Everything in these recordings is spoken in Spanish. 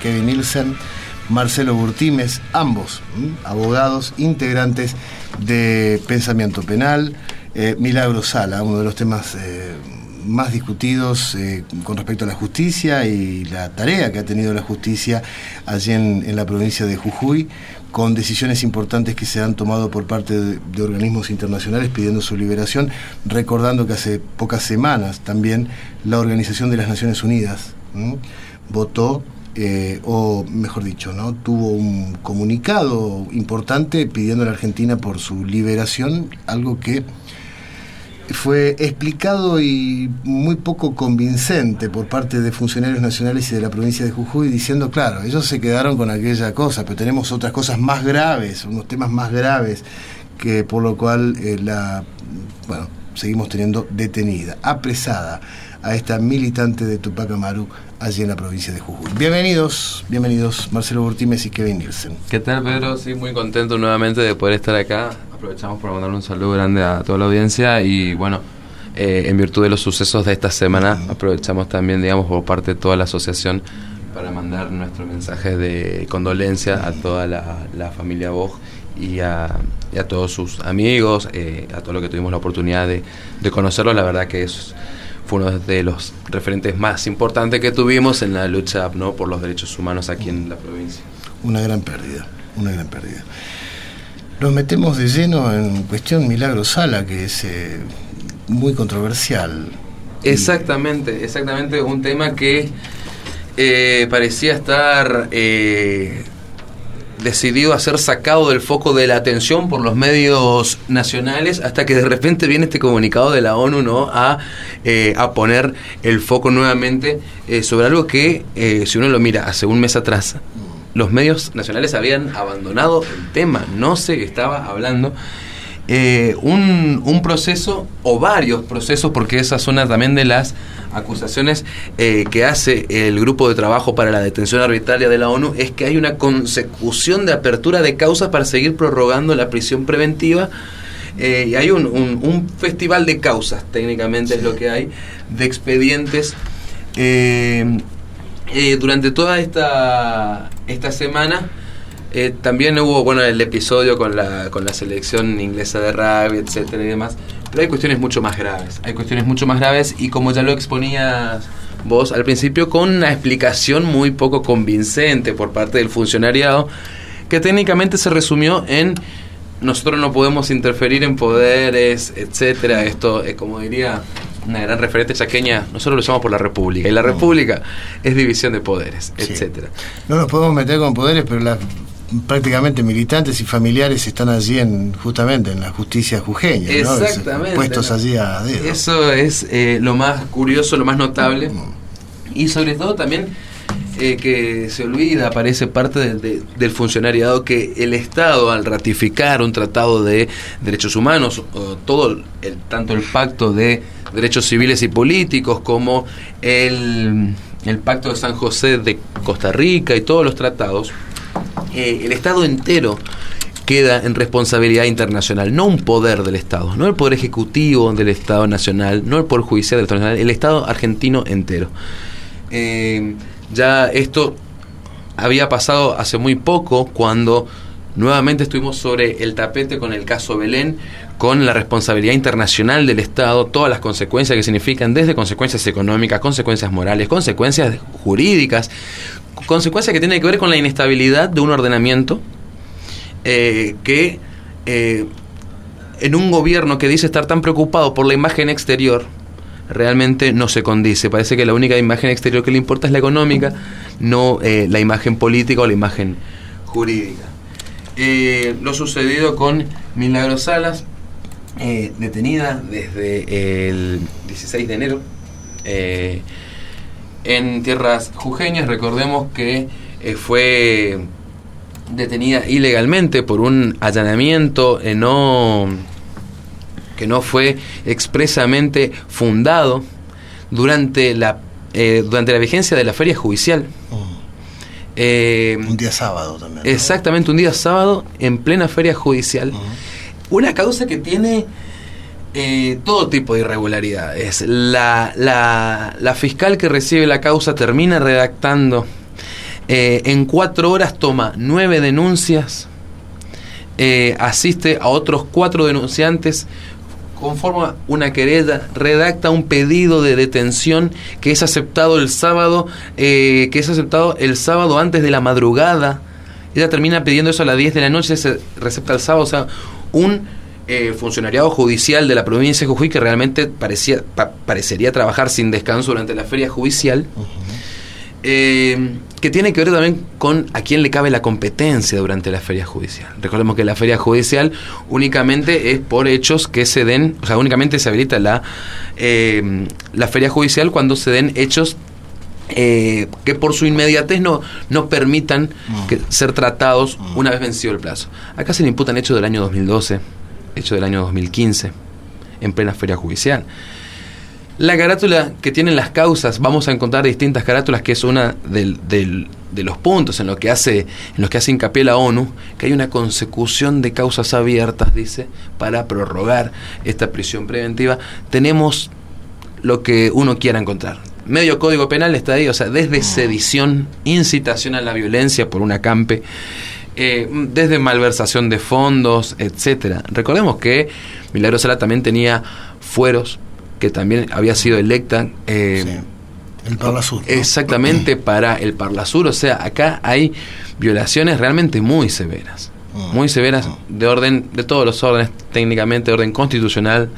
Kevin Nielsen, Marcelo Burtimes, ambos abogados integrantes de Pensamiento Penal, eh, Milagro Sala, uno de los temas eh, más discutidos eh, con respecto a la justicia y la tarea que ha tenido la justicia allí en, la provincia de Jujuy, con decisiones importantes que se han tomado por parte de, organismos internacionales pidiendo su liberación, recordando que hace pocas semanas también la Organización de las Naciones Unidas votó eh, o mejor dicho, ¿no? tuvo un comunicado importante pidiendo a la Argentina por su liberación, algo que fue explicado y muy poco convincente por parte de funcionarios nacionales y de la provincia de Jujuy, diciendo, claro, ellos se quedaron con aquella cosa, pero tenemos otras cosas más graves, unos temas más graves, que por lo cual eh, la, bueno, seguimos teniendo detenida, apresada a esta militante de Tupac Amaru allí en la provincia de Jujuy. Bienvenidos, bienvenidos Marcelo Burtimes y Kevin Nielsen. ¿Qué tal Pedro? Sí, muy contento nuevamente de poder estar acá. Aprovechamos para mandar un saludo grande a toda la audiencia y bueno, eh, en virtud de los sucesos de esta semana, aprovechamos también, digamos, por parte de toda la asociación para mandar nuestro mensaje de condolencia a toda la, familia Boj y a, todos sus amigos, eh, a todo lo que tuvimos la oportunidad de, de conocerlos. La verdad que es fue uno de los referentes más importantes que tuvimos en la lucha ¿no? por los derechos humanos aquí en la provincia. Una gran pérdida, una gran pérdida. Nos metemos de lleno en cuestión Milagro Sala, que es eh, muy controversial. Exactamente, exactamente, un tema que eh, parecía estar eh, decidido a ser sacado del foco de la atención por los medios nacionales hasta que de repente viene este comunicado de la ONU ¿no? a, eh, a poner el foco nuevamente eh, sobre algo que, eh, si uno lo mira hace un mes atrás, los medios nacionales habían abandonado el tema, no se estaba hablando. Un, un, proceso o varios procesos, porque esa es también de las acusaciones eh, que hace el grupo de trabajo para la detención arbitraria de la ONU es que hay una consecución de apertura de causas para seguir prorrogando la prisión preventiva. Eh, y hay un, un, festival de causas, técnicamente es lo que hay, de expedientes. Eh, durante toda esta, esta semana también hubo bueno el episodio con la, con la selección inglesa de rugby, etcétera y demás. Pero hay cuestiones mucho más graves. Hay cuestiones mucho más graves y como ya lo exponías vos al principio, con una explicación muy poco convincente por parte del funcionariado, que técnicamente se resumió en nosotros no podemos interferir en poderes, etcétera. Esto es como diría una gran referente chaqueña, nosotros lo llamamos por la República. Y la República es división de poderes, etcétera. No nos podemos meter con poderes, pero la prácticamente militantes y familiares están allí en justamente en la justicia jujeña, Exactamente. puestos allí a dedo. Eso es eh, lo más curioso, lo más notable. Mm. Y sobre todo también eh, que se olvida, parece parte del funcionariado, que el Estado al ratificar un tratado de derechos humanos, todo el, tanto el pacto de derechos civiles y políticos como el, el pacto de San José de Costa Rica y todos los tratados, eh, el Estado entero queda en responsabilidad internacional, no un poder del Estado, no el poder ejecutivo del Estado nacional, no el poder judicial del Estado nacional, el Estado argentino entero. Eh, ya esto había pasado hace muy poco cuando nuevamente estuvimos sobre el tapete con el caso Belén, con la responsabilidad internacional del Estado, todas las consecuencias que significan, desde consecuencias económicas, consecuencias morales, consecuencias jurídicas, consecuencia que tiene que ver con la inestabilidad de un ordenamiento eh, que eh, en un gobierno que dice estar tan preocupado por la imagen exterior, realmente no se condice. Parece que la única imagen exterior que le importa es la económica, no eh, la imagen política o la imagen jurídica. lo sucedido con Milagros Salas, detenida desde el 16 de enero en tierras jujeñas. Recordemos que eh, fue detenida ilegalmente por un allanamiento eh, no, que no fue expresamente fundado durante la, eh, durante la vigencia de la feria judicial. Mm. un día sábado también. Exactamente, un día sábado en plena feria judicial. Una causa que tiene eh, todo tipo de irregularidades. La, la, fiscal que recibe la causa termina redactando Eh, en cuatro horas toma nueve denuncias, eh, asiste a otros cuatro denunciantes, conforma una querella, redacta un pedido de detención que es aceptado el sábado, que es aceptado el sábado antes de la madrugada. Ella termina pidiendo eso a las 10 de la noche, se recepta el sábado, o sea, un eh, funcionariado judicial de la provincia de Jujuy que realmente parecía, parecería trabajar sin descanso durante la feria judicial. Eh, que tiene que ver también con a quién le cabe la competencia durante la feria judicial. Recordemos que la feria judicial únicamente es por hechos que se den, o sea, únicamente se habilita la, eh, la feria judicial cuando se den hechos eh, que por su inmediatez no, no permitan mm. ser tratados mm. una vez vencido el plazo. Acá se le imputan hechos del año 2012, hechos del año 2015, en plena feria judicial. La carátula que tienen las causas, vamos a encontrar distintas carátulas, que es una de los puntos en los que hace, en los que hace hincapié la ONU, que hay una consecución de causas abiertas, dice, para prorrogar esta prisión preventiva. Tenemos lo que uno quiera encontrar. Medio código penal está ahí, o sea, desde sedición, incitación a la violencia por una campe, eh, desde malversación de fondos, etcétera. Recordemos que Milagro Sala también tenía fueros que también había sido electa. Eh, el Parla Sur. Exactamente, para el Parla Sur. O sea, acá hay violaciones realmente muy severas. Muy severas de orden, de todos los órdenes, técnicamente, de orden constitucional,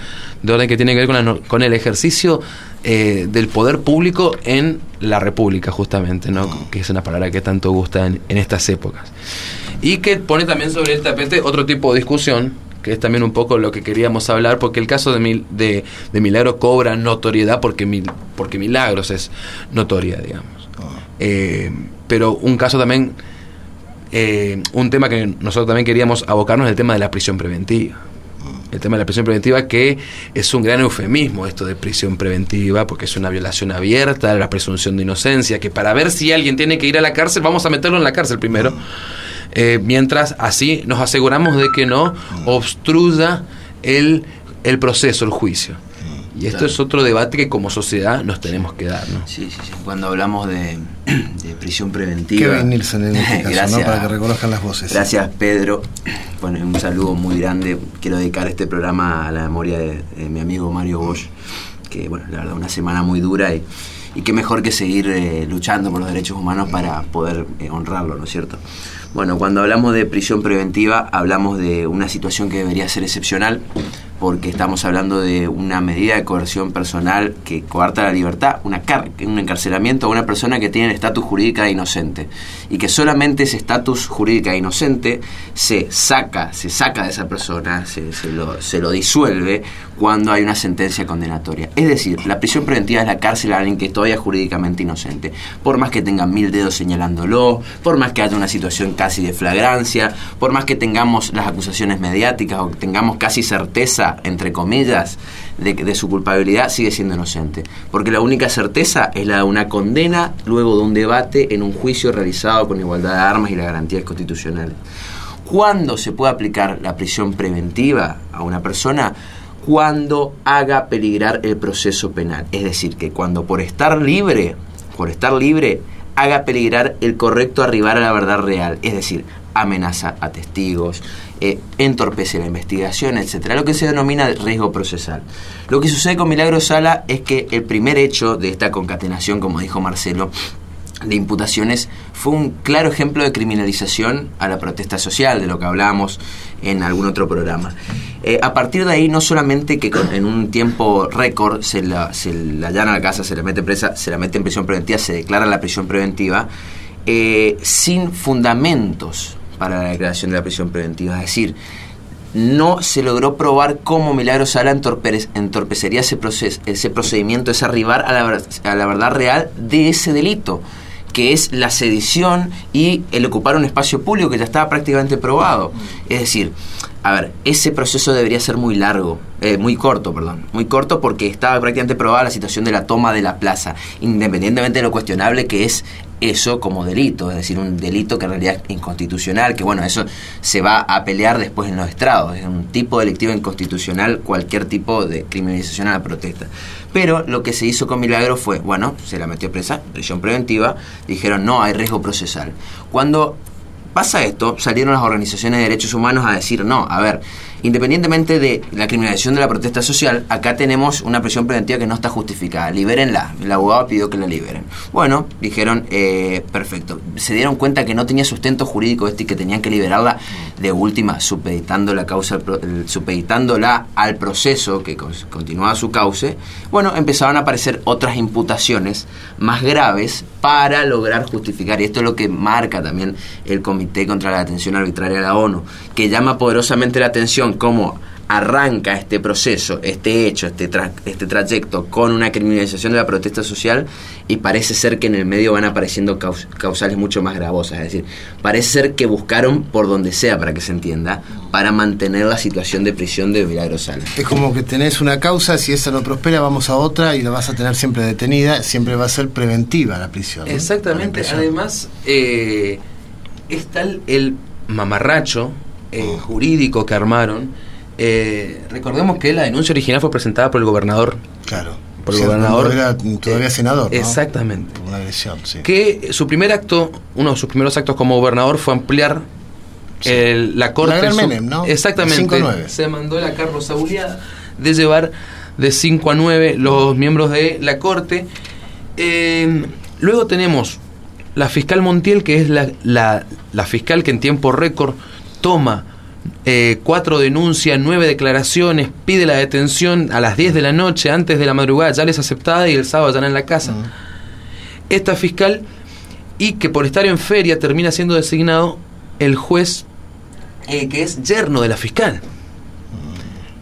de orden que tiene que ver con, con el ejercicio eh, del poder público en la República, justamente, ¿no? Mm. que es una palabra que tanto gusta en, en estas épocas. Y que pone también sobre el tapete otro tipo de discusión, que es también un poco lo que queríamos hablar, porque el caso de, de, de Milagro cobra notoriedad porque, porque Milagros es notoria, digamos. Ah. Eh, pero un caso también, eh, un tema que nosotros también queríamos abocarnos el tema de la prisión preventiva. El tema de la prisión preventiva, que es un gran eufemismo esto de prisión preventiva, porque es una violación abierta a la presunción de inocencia, que para ver si alguien tiene que ir a la cárcel, vamos a meterlo en la cárcel primero. Eh, mientras así nos aseguramos de que no obstruya el, el proceso, el juicio. Y esto es otro debate que como sociedad nos tenemos que dar. ¿no? Sí, sí, sí. Cuando hablamos de, prisión preventiva. Kevin Nielsen en este caso, ¿no? para que reconozcan las voces. Gracias, Pedro. Bueno, un saludo muy grande. Quiero dedicar este programa a la memoria de, mi amigo Mario Bosch, que, bueno, la verdad, una semana muy dura y, y qué mejor que seguir eh, luchando por los derechos humanos para poder eh, honrarlo, ¿no es cierto? Bueno, cuando hablamos de prisión preventiva hablamos de una situación que debería ser excepcional porque estamos hablando de una medida de coerción personal que coarta la libertad, una un encarcelamiento a una persona que tiene el estatus jurídica de inocente. Y que solamente ese estatus jurídica de inocente se saca, se saca de esa persona, se, se, lo, se lo disuelve cuando hay una sentencia condenatoria. Es decir, la prisión preventiva es la cárcel a alguien que es todavía jurídicamente inocente, por más que tenga mil dedos señalándolo, por más que haya una situación casi de flagrancia, por más que tengamos las acusaciones mediáticas o tengamos casi certeza entre comillas, de, su culpabilidad, sigue siendo inocente. Porque la única certeza es la de una condena luego de un debate en un juicio realizado con igualdad de armas y las garantías constitucionales. ¿Cuándo se puede aplicar la prisión preventiva a una persona? Cuando haga peligrar el proceso penal. Es decir, que cuando por estar libre, por estar libre, haga peligrar el correcto arribar a la verdad real. Es decir, amenaza a testigos, eh, entorpece la investigación, etcétera, lo que se denomina riesgo procesal. Lo que sucede con Milagro Sala es que el primer hecho de esta concatenación, como dijo Marcelo, de imputaciones fue un claro ejemplo de criminalización a la protesta social, de lo que hablábamos en algún otro programa. Eh, a partir de ahí, no solamente que en un tiempo récord se la, se la allana a la casa, se la mete presa, se la mete en prisión preventiva, se declara la prisión preventiva, eh, sin fundamentos para la declaración de la prisión preventiva. Es decir, no se logró probar cómo Milagro Sala entorpecería ese, proceso, ese procedimiento, ese arribar a la, a la verdad real de ese delito que es la sedición y el ocupar un espacio público que ya estaba prácticamente probado. Es decir, a ver, ese proceso debería ser muy largo, eh, muy corto, perdón, muy corto porque estaba prácticamente probada la situación de la toma de la plaza, independientemente de lo cuestionable que es eso como delito, es decir, un delito que en realidad es inconstitucional, que bueno, eso se va a pelear después en los estrados, es un tipo delictivo inconstitucional cualquier tipo de criminalización a la protesta. Pero lo que se hizo con Milagro fue, bueno, se la metió presa, prisión preventiva, dijeron no hay riesgo procesal. Cuando pasa esto, salieron las organizaciones de derechos humanos a decir, no, a ver, independientemente de la criminalización de la protesta social, acá tenemos una prisión preventiva que no está justificada, libérenla. El abogado pidió que la liberen. Bueno, dijeron, eh, perfecto. Se dieron cuenta que no tenía sustento jurídico este y que tenían que liberarla de última, supeditando la causa, supeditándola al proceso que continuaba su cauce. Bueno, empezaron a aparecer otras imputaciones más graves para lograr justificar, y esto es lo que marca también el Comité contra la Detención Arbitraria de la ONU, que llama poderosamente la atención cómo arranca este proceso, este hecho, este, este trayecto con una criminalización de la protesta social y parece ser que en el medio van apareciendo causales mucho más gravosas. Es decir, parece ser que buscaron por donde sea, para que se entienda, para mantener la situación de prisión de Milagrosal. Es como que tenés una causa, si esa no prospera, vamos a otra y la vas a tener siempre detenida, siempre va a ser preventiva la prisión. Exactamente, además eh, está el mamarracho eh, jurídico que armaron, eh, recordemos que la denuncia original fue presentada por el gobernador. Claro. Por el gobernador. Era todavía senador. Exactamente. una agresión, sí. Que su primer acto, uno de sus primeros actos como gobernador fue ampliar la corte. La Menem, ¿no? Exactamente. Se mandó la Carlos Sauliada de llevar de 5 a 9 los miembros de la corte. Eh, luego tenemos la fiscal Montiel, que es la, la, la fiscal que en tiempo récord toma eh, cuatro denuncias, nueve declaraciones, pide la detención a las 10 de la noche, antes de la madrugada, ya les aceptada y el sábado ya en la casa. Esta fiscal, y que por estar en feria termina siendo designado el juez eh, que es yerno de la fiscal,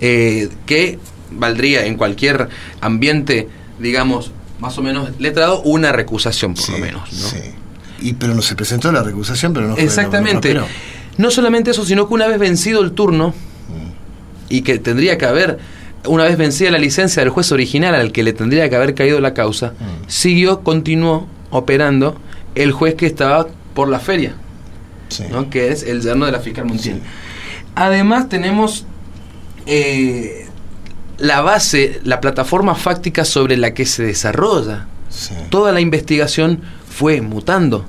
eh, que valdría en cualquier ambiente, digamos, más o menos letrado, una recusación por lo menos. Sí. Y, pero no se presentó la recusación, pero no fue Exactamente. No solamente eso, sino que una vez vencido el turno, y que tendría que haber, una vez vencida la licencia del juez original al que le tendría que haber caído la causa, siguió, continuó operando el juez que estaba por la feria, que es el yerno de la fiscal Montiel. Además tenemos eh, la base, la plataforma fáctica sobre la que se desarrolla. Toda la investigación fue mutando.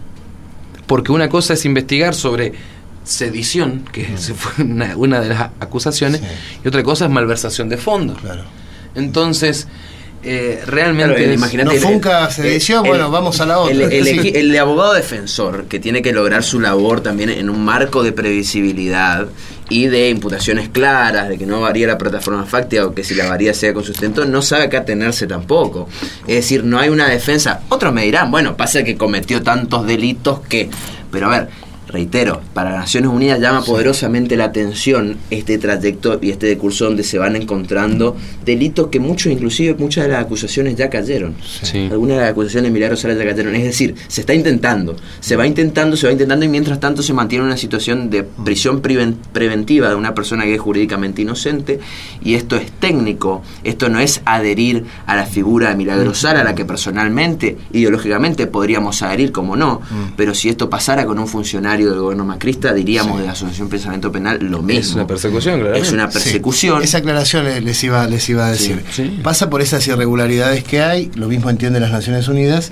Porque una cosa es investigar sobre sedición, que fue una, de las acusaciones, y otra cosa es malversación de fondos. Entonces, eh, realmente no funca sedición, bueno, vamos a la otra. El, abogado defensor que tiene que lograr su labor también en un marco de previsibilidad y de imputaciones claras, de que no varía la plataforma fáctica o que si la varía sea con sustento, no sabe qué atenerse tampoco. Es decir, no hay una defensa. Otros me dirán, bueno, pasa que cometió tantos delitos que... Pero a ver, reitero, para Naciones Unidas llama poderosamente la atención este trayecto y este decurso donde se van encontrando delitos que muchos, inclusive muchas de las acusaciones ya cayeron. Algunas de las acusaciones de Milagros ya cayeron. Es decir, se está intentando, se va intentando, se va intentando y mientras tanto se mantiene una situación de prisión preventiva de una persona que es jurídicamente inocente y esto es técnico, esto no es adherir a la figura de Milagrosara a la que personalmente, ideológicamente podríamos adherir como no, mm. pero si esto pasara con un funcionario del gobierno macrista, diríamos de la Asociación Pensamiento Penal lo mismo. Es una persecución, claro. Es una persecución. Esa aclaración les iba, les iba a decir. Pasa por esas irregularidades que hay, lo mismo entienden las Naciones Unidas,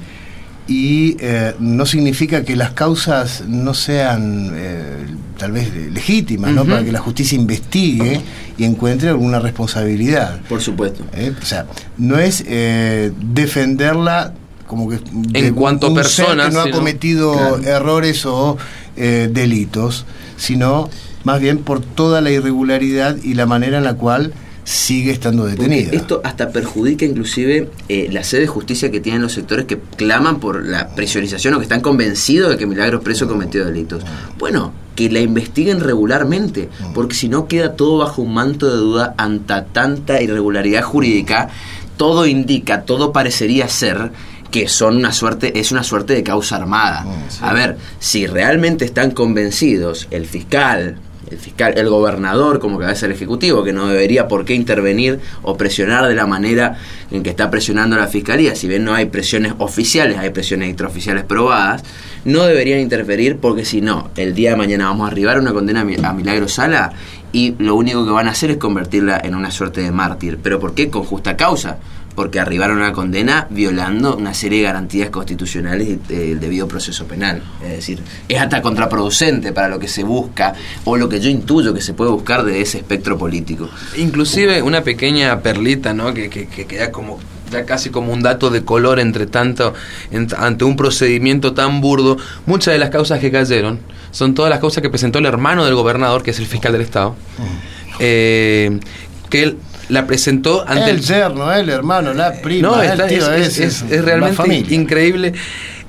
y eh, no significa que las causas no sean eh, tal vez legítimas, ¿no? Para que la justicia investigue y encuentre alguna responsabilidad. Por supuesto. Eh, o sea, no es defenderla como que en cuanto a personas que no ha cometido errores o eh, delitos, sino más bien por toda la irregularidad y la manera en la cual sigue estando detenida. esto hasta perjudica inclusive eh, la sede de justicia que tienen los sectores que claman por la presurización o que están convencidos de que Milagros Preso cometió delitos. Bueno, que la investiguen regularmente, porque si no queda todo bajo un manto de duda ante tanta irregularidad jurídica, todo indica, todo parecería ser que son una suerte, es una suerte de causa armada. Mm, a ver, si realmente están convencidos el fiscal, el fiscal, el gobernador como cabeza del ejecutivo, que no debería por qué intervenir o presionar de la manera en que está presionando la fiscalía, si bien no hay presiones oficiales, hay presiones extraoficiales probadas, no deberían interferir porque si no, el día de mañana vamos a arribar una condena a Milagro Sala y lo único que van a hacer es convertirla en una suerte de mártir. ¿Pero por qué? Con justa causa porque arribaron a una condena violando una serie de garantías constitucionales del debido proceso penal. Es decir, es hasta contraproducente para lo que se busca o lo que yo intuyo que se puede buscar de ese espectro político. Inclusive una pequeña perlita, ¿no? Que, que, que queda como ya casi como un dato de color entre tanto ante un procedimiento tan burdo muchas de las causas que cayeron son todas las causas que presentó el hermano del gobernador que es el fiscal del estado mm. eh, que él la presentó ante el, yerno el hermano la prima no, el tío, es, es, es, realmente increíble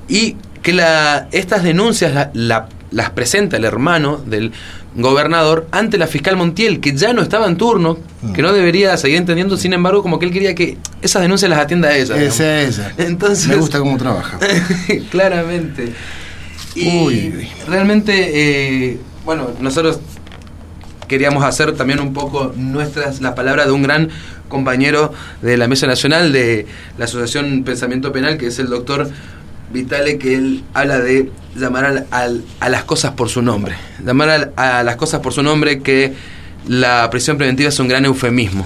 y que la, estas denuncias las presenta el hermano del gobernador ante la fiscal Montiel, que ya no estaba en turno, que no debería seguir entendiendo, sin embargo, como que él quería que esas denuncias las atienda a ella. Esa, esa. Entonces, Me gusta cómo trabaja. claramente. Y realmente, eh, bueno, nosotros queríamos hacer también un poco nuestras la palabra de un gran compañero de la Mesa Nacional de la Asociación Pensamiento Penal, que es el doctor Vitale que él habla de llamar a las cosas por su nombre. Llamar a, las cosas por su nombre que la prisión preventiva es un gran eufemismo.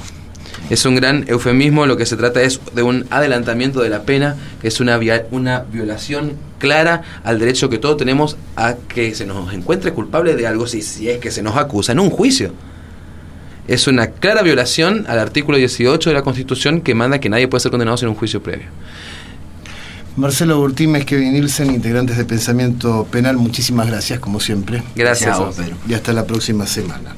Es un gran eufemismo, lo que se trata es de un adelantamiento de la pena, que es una, una violación clara al derecho que todos tenemos a que se nos encuentre culpable de algo si, si es que se nos acusa en un juicio. Es una clara violación al artículo 18 de la Constitución que manda que nadie puede ser condenado sin un juicio previo. Marcelo Urtimes, Kevin Nielsen, integrantes de Pensamiento Penal, muchísimas gracias, como siempre. Gracias, Y hasta la próxima semana.